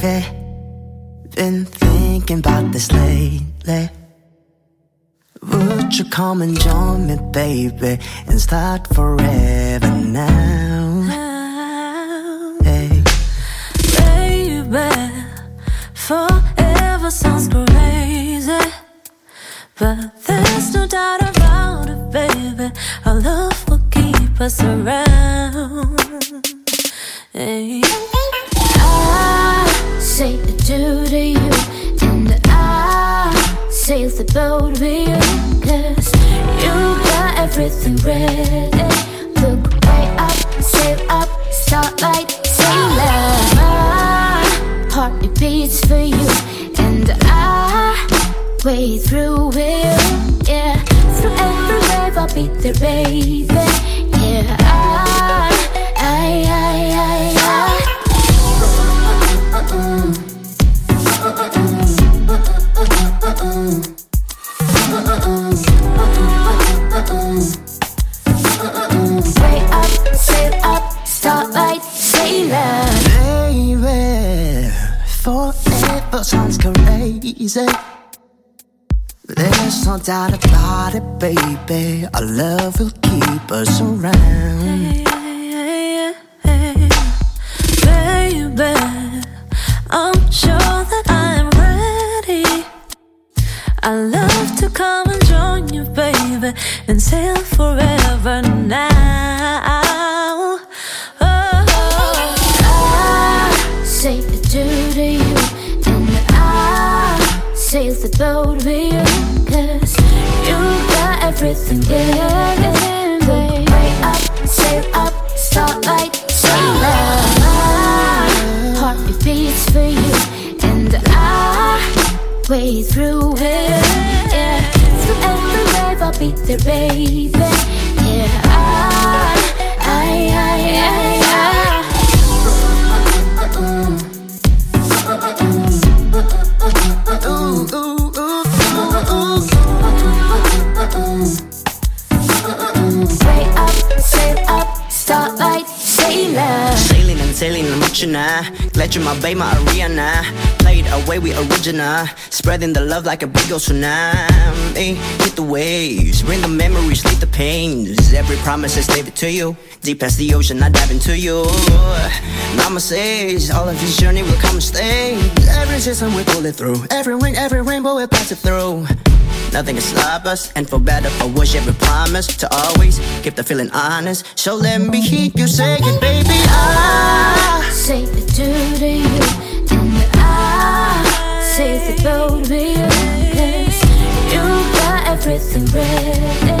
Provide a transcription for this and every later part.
baby. Been thinking about this lately. Would you come and join me, baby, and start forever now? Hey, Baby, forever sounds crazy. But there's no doubt about it, baby. Our love will keep us around. Hey. I sail the boat with you, cause you got everything ready. Look way up, sail up, starlight, sailor. My heart it beats for you, and I wade through you, yeah. Through every wave, I'll be there, baby, yeah. I, I, I, I, I. Way crazy. There's no doubt about it, baby. Our love will keep us around. Baby, I'm sure that I'm ready. I love to come and join you, baby, and sail forever Sail the boat with you, cause you got everything, yeah. Way up, sail up, starlight, sailor. My heart it beats for you, and I wade through it, yeah. Through every wave, I'll be there, baby, yeah. I, I'm now. Glad you're my babe, my Ariana. Played away, we original. Spreading the love like a big old tsunami. Hit the waves, bring the memories, leave the pains. Every promise I gave it to you. Deep past the ocean, I dive into you. Mama says all of this journey will come and stay. Every season we pull it through. Every wing, every rainbow we'll pass it through. Nothing can stop us, and for better or worse, every promise to always keep the feeling honest. So let me hear you say it, baby. I say the do to you, and I say the bow to you. You got everything ready.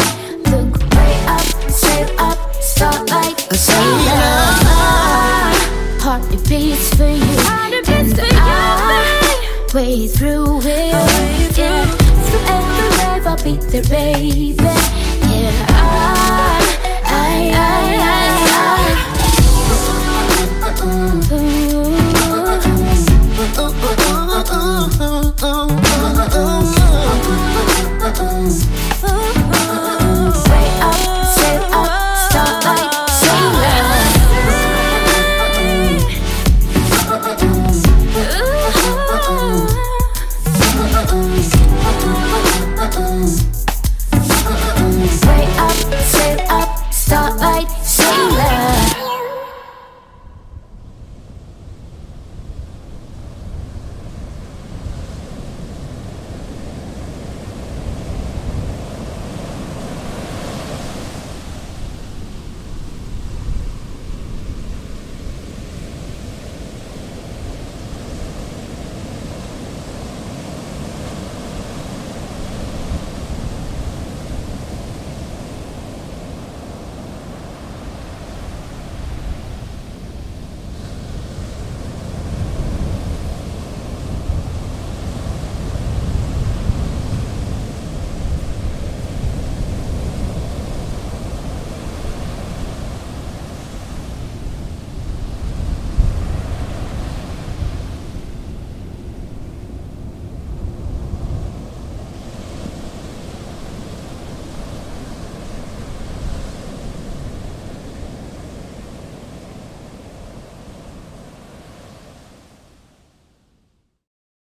Look way up, sail up, start like a sailor. My heart it beats for you, and I way through it. Yeah, through every wave I'll be there, baby.